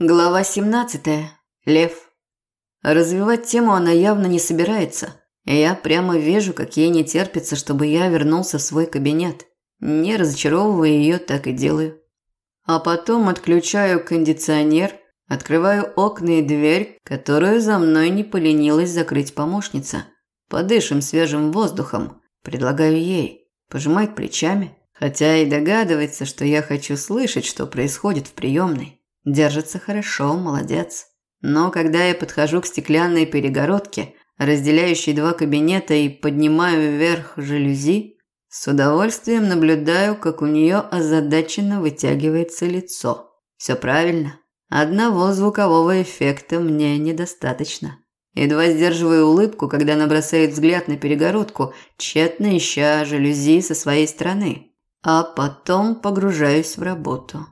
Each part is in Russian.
Глава 17. Лев. Развивать тему она явно не собирается. Я прямо вижу, как ей не терпится, чтобы я вернулся в свой кабинет. Не разочаровывая ее, так и делаю. А потом отключаю кондиционер, открываю окна и дверь, которую за мной не поленилась закрыть помощница. Подышим свежим воздухом, предлагаю ей. Пожимает плечами, хотя и догадывается, что я хочу слышать, что происходит в приемной. Держится хорошо, молодец. Но когда я подхожу к стеклянной перегородке, разделяющей два кабинета, и поднимаю вверх жалюзи, с удовольствием наблюдаю, как у нее озадаченно вытягивается лицо. Все правильно. Одного звукового эффекта мне недостаточно. Едва сдерживаю улыбку, когда она бросает взгляд на перегородку, тщетно ища жалюзи со своей стороны. А потом погружаюсь в работу.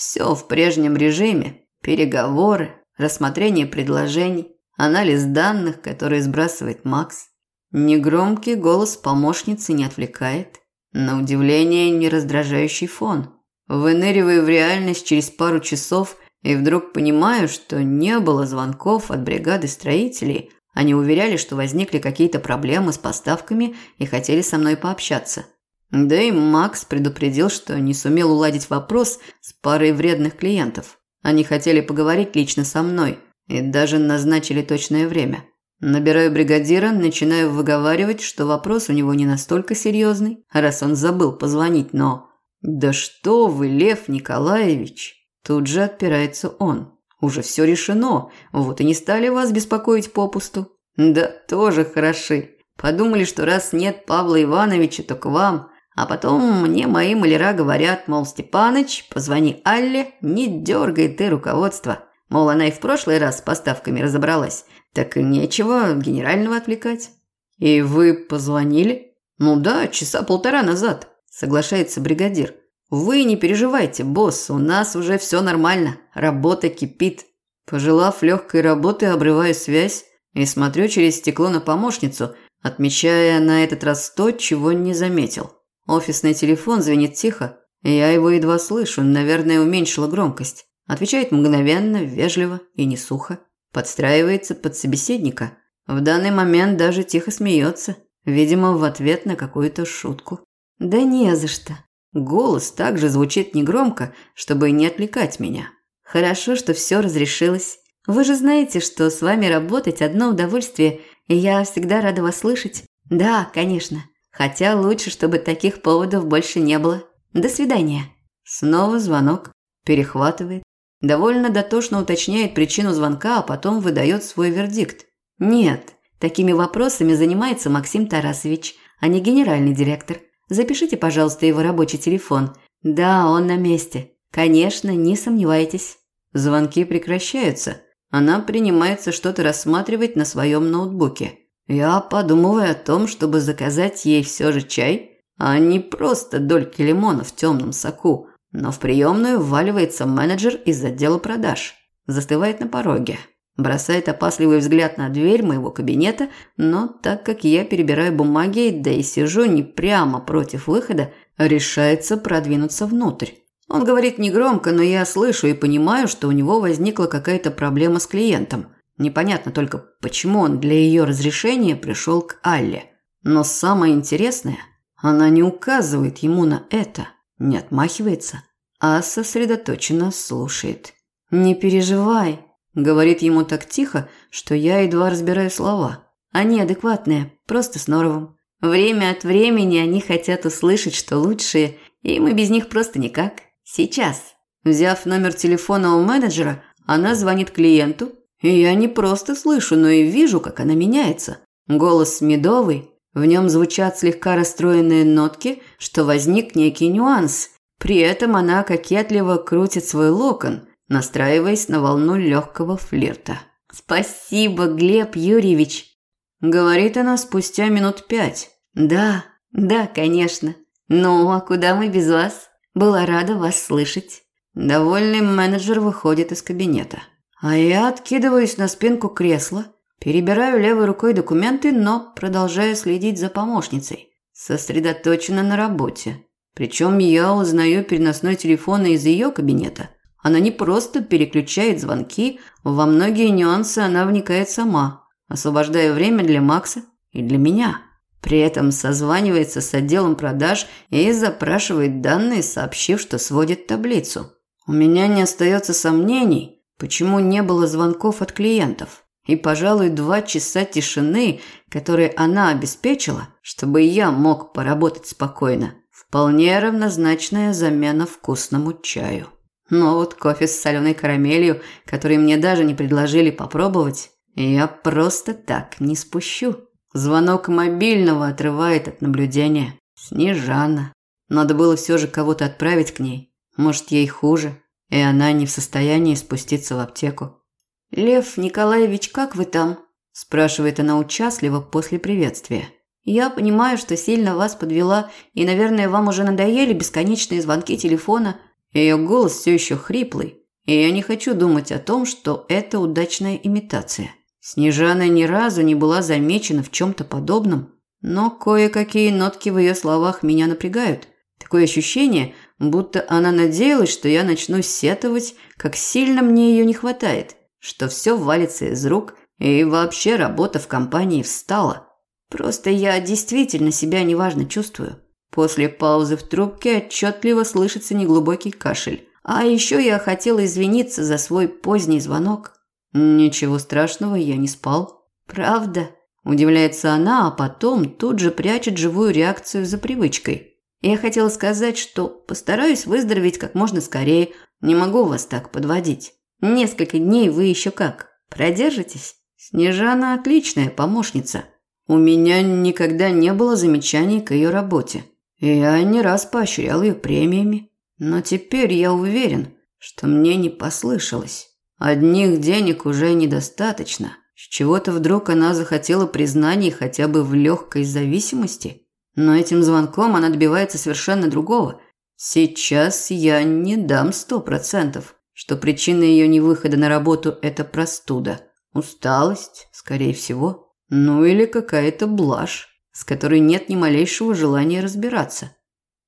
Все в прежнем режиме. Переговоры, рассмотрение предложений, анализ данных, которые сбрасывает Макс. Негромкий голос помощницы не отвлекает. На удивление, не раздражающий фон. Выныриваю в реальность через пару часов и вдруг понимаю, что не было звонков от бригады строителей. Они уверяли, что возникли какие-то проблемы с поставками и хотели со мной пообщаться. Да и Макс предупредил, что не сумел уладить вопрос с парой вредных клиентов. Они хотели поговорить лично со мной и даже назначили точное время. Набираю бригадира, начинаю выговаривать, что вопрос у него не настолько серьезный, раз он забыл позвонить, но... «Да что вы, Лев Николаевич!» Тут же отпирается он. «Уже все решено, вот и не стали вас беспокоить попусту». «Да тоже хороши. Подумали, что раз нет Павла Ивановича, то к вам. А потом мне мои маляра говорят, мол, Степаныч, позвони Алле, не дергай ты руководство. Мол, она и в прошлый раз с поставками разобралась. Так и нечего генерального отвлекать. И вы позвонили? Ну да, часа полтора назад, соглашается бригадир. Вы не переживайте, босс, у нас уже все нормально, работа кипит. Пожелав легкой работы, обрываю связь и смотрю через стекло на помощницу, отмечая на этот раз то, чего не заметил. Офисный телефон звенит тихо. Я его едва слышу, наверное, уменьшила громкость. Отвечает мгновенно, вежливо и не сухо. Подстраивается под собеседника. В данный момент даже тихо смеется, видимо, в ответ на какую-то шутку. Да не за что. Голос также звучит негромко, чтобы не отвлекать меня. Хорошо, что все разрешилось. Вы же знаете, что с вами работать одно удовольствие, и я всегда рада вас слышать. Да, конечно. Хотя лучше, чтобы таких поводов больше не было. До свидания. Снова звонок. Перехватывает. Довольно дотошно уточняет причину звонка, а потом выдает свой вердикт. Нет, такими вопросами занимается Максим Тарасович, а не генеральный директор. Запишите, пожалуйста, его рабочий телефон. Да, он на месте. Конечно, не сомневайтесь. Звонки прекращаются. Она принимается что-то рассматривать на своем ноутбуке. Я подумываю о том, чтобы заказать ей все же чай, а не просто дольки лимона в темном соку. Но в приемную вваливается менеджер из отдела продаж. Застывает на пороге. Бросает опасливый взгляд на дверь моего кабинета, но так как я перебираю бумаги, да и сижу не прямо против выхода, решается продвинуться внутрь. Он говорит негромко, но я слышу и понимаю, что у него возникла какая-то проблема с клиентом – Непонятно только, почему он для ее разрешения пришел к Алле. Но самое интересное, она не указывает ему на это, не отмахивается, а сосредоточенно слушает. «Не переживай», – говорит ему так тихо, что я едва разбираю слова. Они адекватные, просто с норовом. Время от времени они хотят услышать, что лучшие, и мы без них просто никак. Сейчас. Взяв номер телефона у менеджера, она звонит клиенту, и я не просто слышу, но и вижу, как она меняется. Голос медовый, в нем звучат слегка расстроенные нотки, что возник некий нюанс. При этом она кокетливо крутит свой локон, настраиваясь на волну легкого флирта. «Спасибо, Глеб Юрьевич», – говорит она спустя минут пять. «Да, да, конечно. Ну, а куда мы без вас? Была рада вас слышать». Довольный менеджер выходит из кабинета. А я откидываюсь на спинку кресла, перебираю левой рукой документы, но продолжаю следить за помощницей. Сосредоточена на работе. Причем я узнаю переносной телефон из ее кабинета, Она не просто переключает звонки, во многие нюансы она вникает сама, освобождая время для Макса и для меня. При этом созванивается с отделом продаж и запрашивает данные, сообщив, что сводит таблицу. У меня не остается сомнений, почему не было звонков от клиентов. И, пожалуй, два часа тишины, которые она обеспечила, чтобы я мог поработать спокойно, вполне равнозначная замена вкусному чаю. Но вот кофе с соленой карамелью, который мне даже не предложили попробовать, я просто так не спущу. Звонок мобильного отрывает от наблюдения. Снежана. Надо было все же кого-то отправить к ней. Может, ей хуже, и она не в состоянии спуститься в аптеку. «Лев Николаевич, как вы там?» – спрашивает она участливо после приветствия. «Я понимаю, что сильно вас подвела, и, наверное, вам уже надоели бесконечные звонки телефона, ее голос все еще хриплый, и я не хочу думать о том, что это удачная имитация. Снежана ни разу не была замечена в чем-то подобном, но кое-какие нотки в ее словах меня напрягают. Такое ощущение, будто она надеялась, что я начну сетовать, как сильно мне ее не хватает, что все валится из рук, и вообще работа в компании встала. Просто я действительно себя неважно чувствую. После паузы в трубке отчетливо слышится неглубокий кашель. А еще я хотела извиниться за свой поздний звонок. Ничего страшного, я не спал. Правда? Удивляется она, а потом тут же прячет живую реакцию за привычкой. Я хотела сказать, что постараюсь выздороветь как можно скорее. Не могу вас так подводить. Несколько дней вы еще как? Продержитесь? Снежана отличная помощница. У меня никогда не было замечаний к ее работе. Я не раз поощрял ее премиями, но теперь я уверен, что мне не послышалось. Одних денег уже недостаточно. С чего-то вдруг она захотела признаний хотя бы в легкой зависимости. Но этим звонком она добивается совершенно другого. Сейчас я не дам сто процентов, что причина ее невыхода на работу – это простуда. Усталость, скорее всего. Ну или какая-то блажь с которой нет ни малейшего желания разбираться.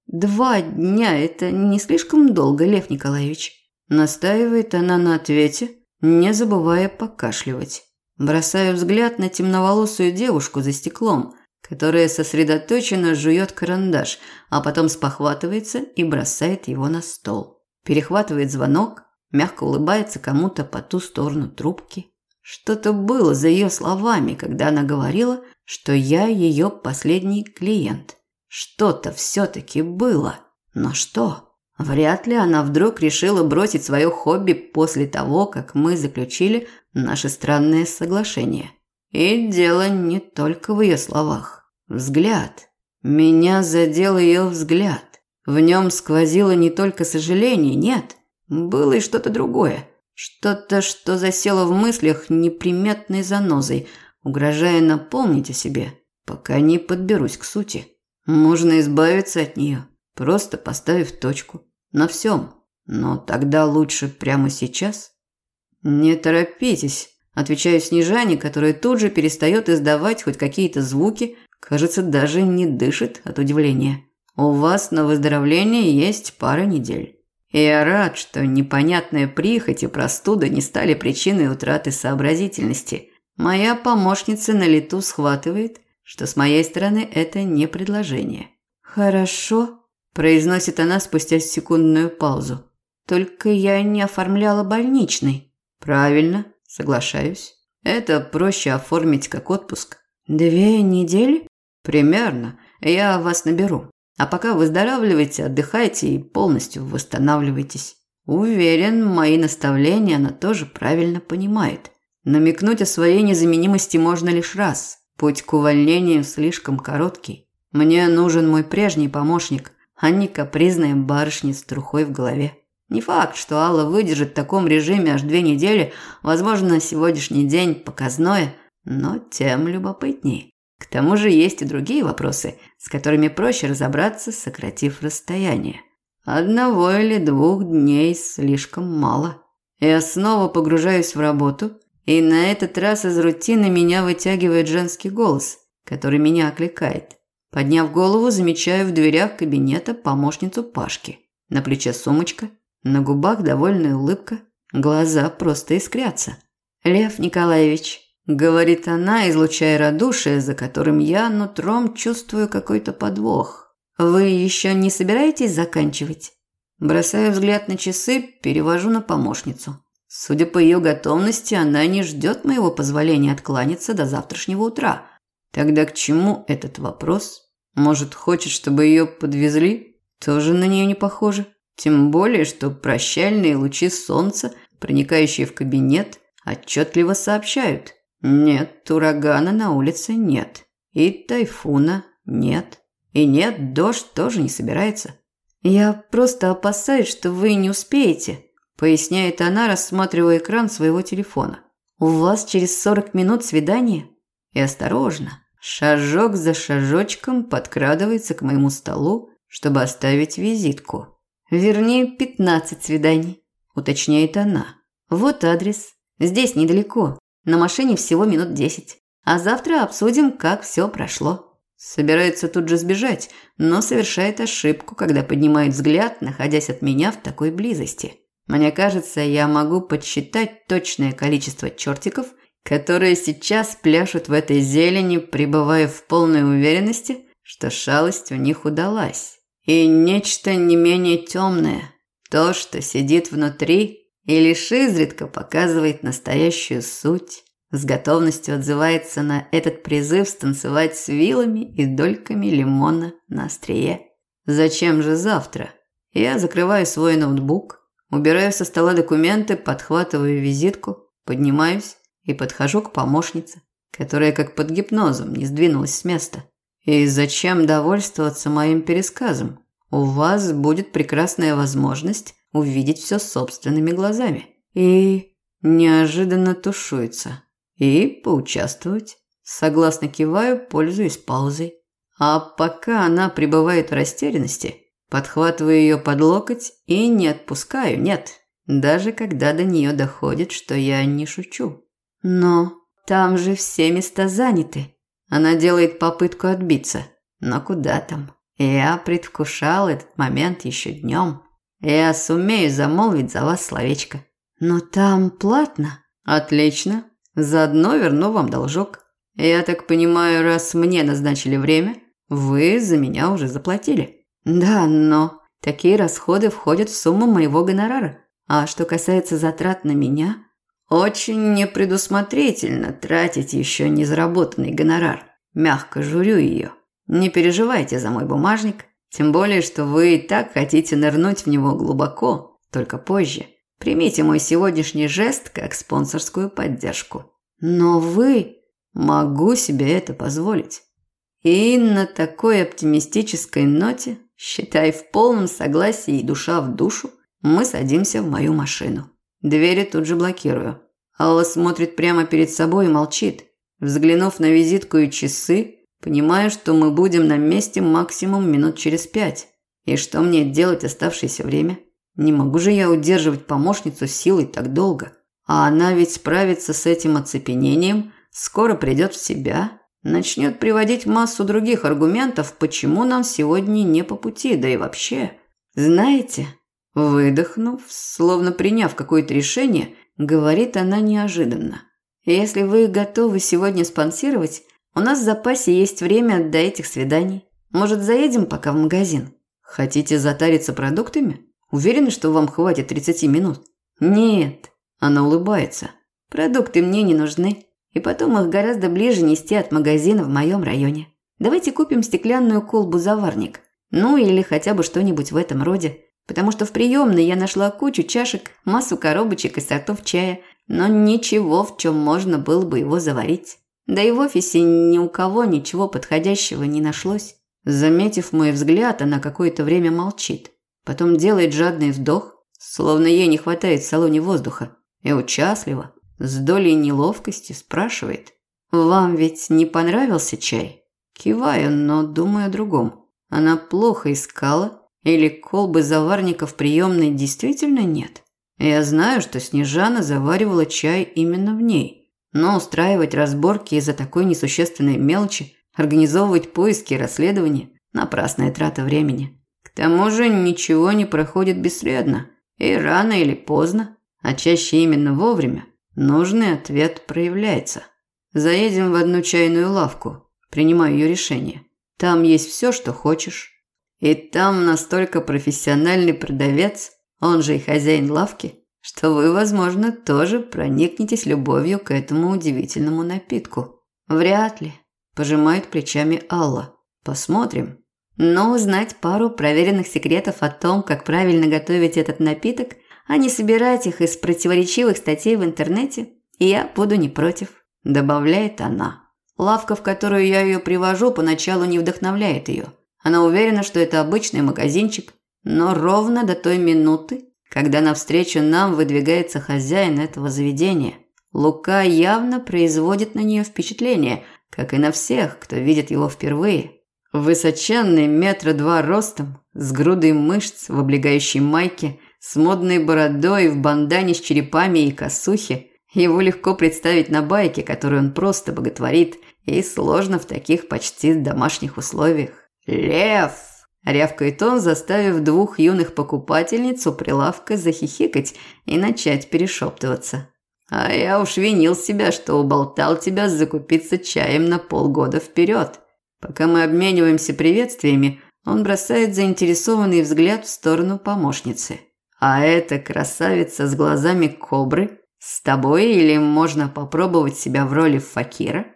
«Два дня – это не слишком долго, Лев Николаевич», – настаивает она на ответе, не забывая покашливать. Бросаю взгляд на темноволосую девушку за стеклом, которая сосредоточенно жует карандаш, а потом спохватывается и бросает его на стол. Перехватывает звонок, мягко улыбается кому-то по ту сторону трубки. Что-то было за ее словами, когда она говорила, что я ее последний клиент. Что-то все-таки было. Но что? Вряд ли она вдруг решила бросить свое хобби после того, как мы заключили наше странное соглашение. И дело не только в ее словах. Взгляд. Меня задел ее взгляд. В нем сквозило не только сожаление, нет. Было и что-то другое. Что-то, что засело в мыслях неприметной занозой, угрожая напомнить о себе, пока не подберусь к сути. Можно избавиться от нее, просто поставив точку на всем. Но тогда лучше прямо сейчас. Не торопитесь, отвечаю Снежане, которая тут же перестает издавать хоть какие-то звуки, кажется, даже не дышит от удивления. У вас на выздоровление есть пара недель. И я рад, что непонятная прихоть и простуда не стали причиной утраты сообразительности – Моя помощница на лету схватывает, что с моей стороны это не предложение. «Хорошо», – произносит она спустя секундную паузу. «Только я не оформляла больничный». «Правильно, соглашаюсь. Это проще оформить как отпуск». «Две недели?» «Примерно. Я вас наберу. А пока выздоравливайте, отдыхайте и полностью восстанавливайтесь». Уверен, мои наставления она тоже правильно понимает. Намекнуть о своей незаменимости можно лишь раз. Путь к увольнению слишком короткий. Мне нужен мой прежний помощник, а не капризная барышня с трухой в голове. Не факт, что Алла выдержит в таком режиме аж две недели. Возможно, сегодняшний день показное, но тем любопытнее. К тому же есть и другие вопросы, с которыми проще разобраться, сократив расстояние. Одного или двух дней слишком мало. Я снова погружаюсь в работу – и на этот раз из рутины меня вытягивает женский голос, который меня окликает. Подняв голову, замечаю в дверях кабинета помощницу Пашки. На плече сумочка, На губах довольная улыбка, глаза просто искрятся. «Лев Николаевич», – говорит она, излучая радушие, за которым я нутром чувствую какой-то подвох. «Вы еще не собираетесь заканчивать?» Бросаю взгляд на часы, перевожу на помощницу. Судя по ее готовности, она не ждет моего позволения откланяться до завтрашнего утра. Тогда к чему этот вопрос? Может, хочет, чтобы ее подвезли? Тоже на нее не похоже. Тем более, что прощальные лучи солнца, проникающие в кабинет, отчетливо сообщают. Нет, урагана на улице нет. И тайфуна нет. И нет, дождь тоже не собирается. Я просто опасаюсь, что вы не успеете, поясняет она, рассматривая экран своего телефона. У вас через 40 минут свидание. И осторожно, шажок за шажочком подкрадывается к моему столу, чтобы оставить визитку. Вернее, 15 свиданий, уточняет она. Вот адрес. Здесь недалеко. На машине всего минут 10. А завтра обсудим, как все прошло. Собирается тут же сбежать, но совершает ошибку, когда поднимает взгляд, находясь от меня в такой близости. Мне кажется, я могу подсчитать точное количество чертиков, которые сейчас пляшут в этой зелени, пребывая в полной уверенности, что шалость у них удалась. И нечто не менее темное, то, что сидит внутри и лишь изредка показывает настоящую суть, с готовностью отзывается на этот призыв станцевать с вилами и дольками лимона на острие. Зачем же завтра? Я закрываю свой ноутбук, убираю со стола документы, подхватываю визитку, поднимаюсь и подхожу к помощнице, которая как под гипнозом не сдвинулась с места. И зачем довольствоваться моим пересказом? У вас будет прекрасная возможность увидеть все собственными глазами. И неожиданно тушуется. И поучаствовать. Согласно киваю, пользуясь паузой. А пока она пребывает в растерянности, подхватываю ее под локоть и не отпускаю, нет. Даже когда до нее доходит, что я не шучу. Но там же все места заняты. Она делает попытку отбиться. Но куда там? Я предвкушал этот момент еще днем. Я сумею замолвить за вас словечко. Но там платно. Отлично. Заодно верну вам должок. Я так понимаю, раз мне назначили время, вы за меня уже заплатили. Да, но такие расходы входят в сумму моего гонорара. А что касается затрат на меня, очень непредусмотрительно тратить еще не заработанный гонорар. Мягко журю ее. Не переживайте за мой бумажник, тем более, что вы и так хотите нырнуть в него глубоко, только позже. Примите мой сегодняшний жест как спонсорскую поддержку. Но вы могу себе это позволить. И на такой оптимистической ноте, считай в полном согласии и душа в душу, мы садимся в мою машину. Двери тут же блокирую. Алла смотрит прямо перед собой и молчит. Взглянув на визитку и часы, понимаю, что мы будем на месте максимум минут через пять. И что мне делать оставшееся время? Не могу же я удерживать помощницу силой так долго. А она ведь справится с этим оцепенением, скоро придет в себя, начнет приводить массу других аргументов, почему нам сегодня не по пути, да и вообще. Знаете, выдохнув, словно приняв какое-то решение, говорит она неожиданно. Если вы готовы сегодня спонсировать, у нас в запасе есть время до этих свиданий. Может, заедем пока в магазин? Хотите затариться продуктами? Уверены, что вам хватит 30 минут? Нет. Она улыбается. Продукты мне не нужны. И потом их гораздо ближе нести от магазина в моем районе. Давайте купим стеклянную колбу-заварник. Ну или хотя бы что-нибудь в этом роде. Потому что в приемной я нашла кучу чашек, массу коробочек и сортов чая, но ничего, в чем можно было бы его заварить. Да и в офисе ни у кого ничего подходящего не нашлось. Заметив мой взгляд, она какое-то время молчит. Потом делает жадный вдох, словно ей не хватает в салоне воздуха, и участливо, с долей неловкости спрашивает. «Вам ведь не понравился чай?» Киваю, но думаю о другом. Она плохо искала, или колбы заварников приемной действительно нет? Я знаю, что Снежана заваривала чай именно в ней. Но устраивать разборки из-за такой несущественной мелочи, организовывать поиски и расследования – напрасная трата времени. К тому же ничего не проходит бесследно. И рано или поздно, а чаще именно вовремя, нужный ответ проявляется. Заедем в одну чайную лавку, принимаю ее решение. Там есть все, что хочешь. И там настолько профессиональный продавец, он же и хозяин лавки, что вы, возможно, тоже проникнетесь любовью к этому удивительному напитку. Вряд ли, пожимает плечами Алла. Посмотрим. Но узнать пару проверенных секретов о том, как правильно готовить этот напиток, а не собирать их из противоречивых статей в интернете, я буду не против, добавляет она. Лавка, в которую я ее привожу, поначалу не вдохновляет ее. Она уверена, что это обычный магазинчик, но ровно до той минуты, когда навстречу нам выдвигается хозяин этого заведения. Лука явно производит на нее впечатление, как и на всех, кто видит его впервые. Высоченный метра два ростом, с грудой мышц в облегающей майке, с модной бородой в бандане с черепами и косухе. Его легко представить на байке, которую он просто боготворит, и сложно в таких почти домашних условиях. «Лев!» – рявкает он, заставив двух юных покупательниц у прилавка захихикать и начать перешептываться. «А я уж винил себя, что уболтал тебя закупиться чаем на полгода вперед. Пока мы обмениваемся приветствиями, он бросает заинтересованный взгляд в сторону помощницы. А эта красавица с глазами кобры с тобой или можно попробовать себя в роли факира?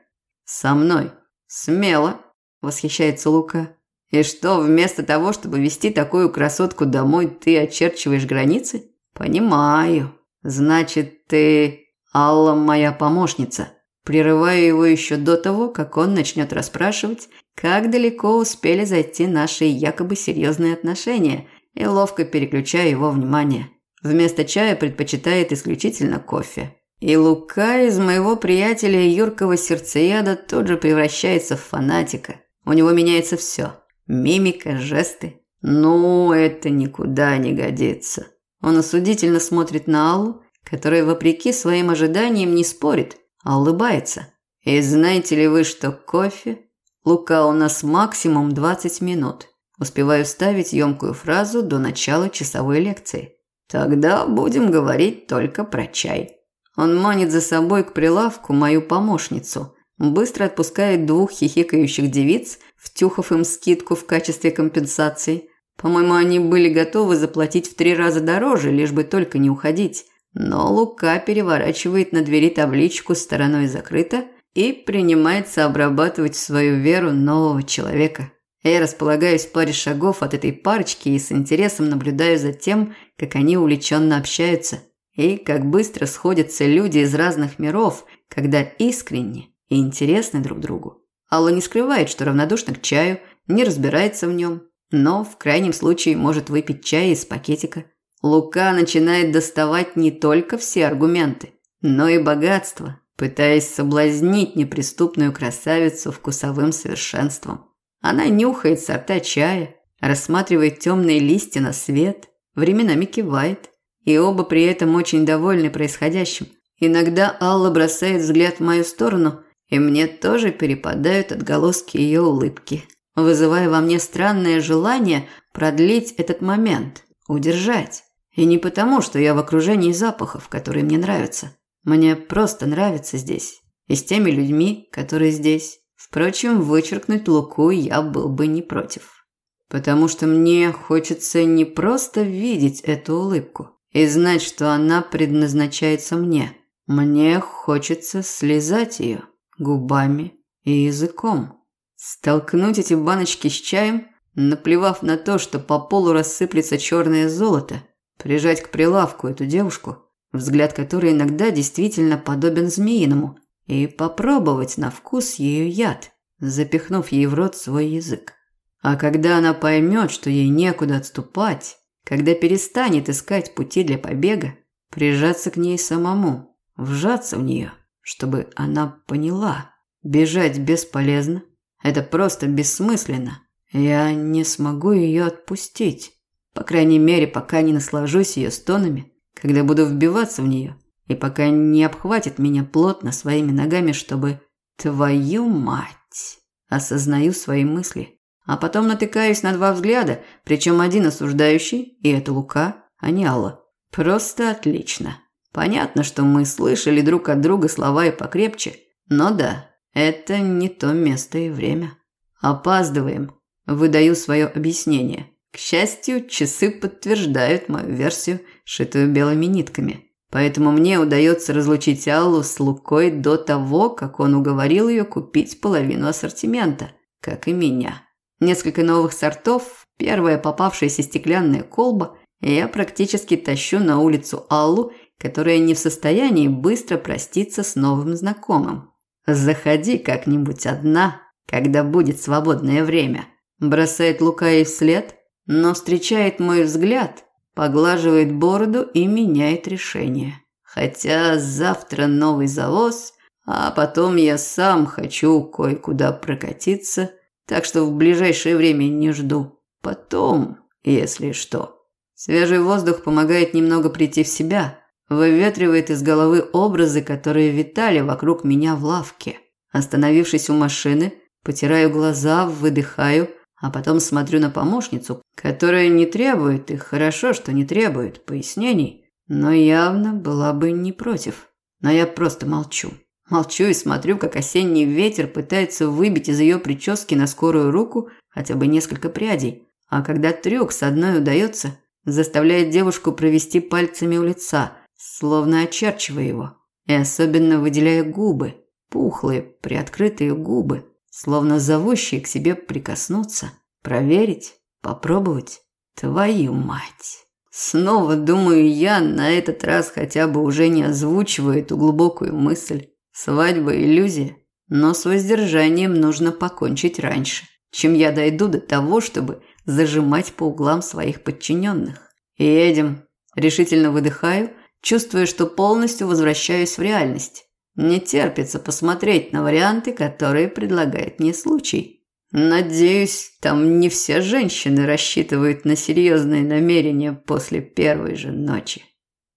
Со мной. Смело, восхищается Лука. И что, вместо того, чтобы вести такую красотку домой, ты очерчиваешь границы? Понимаю. Значит, ты Алла моя помощница. Прерываю его еще до того, как он начнет расспрашивать, как далеко успели зайти наши якобы серьезные отношения, и ловко переключаю его внимание. Вместо чая предпочитает исключительно кофе. И Лука из моего приятеля Юркого сердцееда тут же превращается в фанатика. У него меняется все. Мимика, жесты. Ну, это никуда не годится. Он осудительно смотрит на Аллу, которая, вопреки своим ожиданиям, не спорит – а улыбается. И знаете ли вы, что кофе? Лука у нас максимум 20 минут. Успеваю ставить емкую фразу до начала часовой лекции. Тогда будем говорить только про чай. Он манит за собой к прилавку мою помощницу, быстро отпускает двух хихикающих девиц, втюхав им скидку в качестве компенсации. По-моему, они были готовы заплатить в три раза дороже, лишь бы только не уходить. Но Лука переворачивает на двери табличку стороной закрыто и принимается обрабатывать свою веру нового человека. Я располагаюсь в паре шагов от этой парочки и с интересом наблюдаю за тем, как они увлеченно общаются, и как быстро сходятся люди из разных миров, когда искренне и интересны друг другу. Алла не скрывает, что равнодушна к чаю, не разбирается в нем, но в крайнем случае может выпить чай из пакетика – Лука начинает доставать не только все аргументы, но и богатство, пытаясь соблазнить неприступную красавицу вкусовым совершенством. Она нюхает сорта чая, рассматривает темные листья на свет, временами кивает, и оба при этом очень довольны происходящим. Иногда Алла бросает взгляд в мою сторону, и мне тоже перепадают отголоски ее улыбки, вызывая во мне странное желание продлить этот момент, удержать. И не потому, что я в окружении запахов, которые мне нравятся. Мне просто нравится здесь. И с теми людьми, которые здесь. Впрочем, вычеркнуть Луку я был бы не против. Потому что мне хочется не просто видеть эту улыбку и знать, что она предназначается мне. Мне хочется слезать ее губами и языком. Столкнуть эти баночки с чаем, наплевав на то, что по полу рассыплется черное золото – Прижать к прилавку эту девушку, взгляд которой иногда действительно подобен змеиному, и попробовать на вкус ее яд, запихнув ей в рот свой язык. А когда она поймет, что ей некуда отступать, когда перестанет искать пути для побега, прижаться к ней самому, вжаться в нее, чтобы она поняла. Бежать бесполезно. Это просто бессмысленно. Я не смогу ее отпустить. По крайней мере, пока не наслажусь ее стонами, когда буду вбиваться в нее, и пока не обхватит меня плотно своими ногами, чтобы... Твою мать! Осознаю свои мысли. А потом натыкаюсь на два взгляда, причем один осуждающий, и это Лука, а не Алла. Просто отлично. Понятно, что мы слышали друг от друга слова и покрепче, но да, это не то место и время. Опаздываем. Выдаю свое объяснение. К счастью, часы подтверждают мою версию, шитую белыми нитками. Поэтому мне удается разлучить Аллу с Лукой до того, как он уговорил ее купить половину ассортимента, как и меня. Несколько новых сортов, первая попавшаяся стеклянная колба, я практически тащу на улицу Аллу, которая не в состоянии быстро проститься с новым знакомым. «Заходи как-нибудь одна, когда будет свободное время», бросает Лука ей вслед, но встречает мой взгляд, поглаживает бороду и меняет решение. Хотя завтра новый завоз, а потом я сам хочу кое-куда прокатиться – так что в ближайшее время не жду. Потом, если что. Свежий воздух помогает немного прийти в себя, выветривает из головы образы, которые витали вокруг меня в лавке. Остановившись у машины, потираю глаза, выдыхаю, а потом смотрю на помощницу, которая не требует, и хорошо, что не требует, пояснений, но явно была бы не против. Но я просто молчу. Молчу и смотрю, как осенний ветер пытается выбить из ее прически на скорую руку хотя бы несколько прядей. А когда трюк с одной удается, заставляет девушку провести пальцами у лица, словно очерчивая его. И особенно выделяя губы, пухлые, приоткрытые губы, словно зовущие к себе прикоснуться, проверить, попробовать. Твою мать! Снова думаю я, на этот раз хотя бы уже не озвучиваю эту глубокую мысль. Свадьба – иллюзия, но с воздержанием нужно покончить раньше, чем я дойду до того, чтобы зажимать по углам своих подчиненных. Едем. Решительно выдыхаю, чувствуя, что полностью возвращаюсь в реальность. Не терпится посмотреть на варианты, которые предлагает мне случай. Надеюсь, там не все женщины рассчитывают на серьезные намерения после первой же ночи.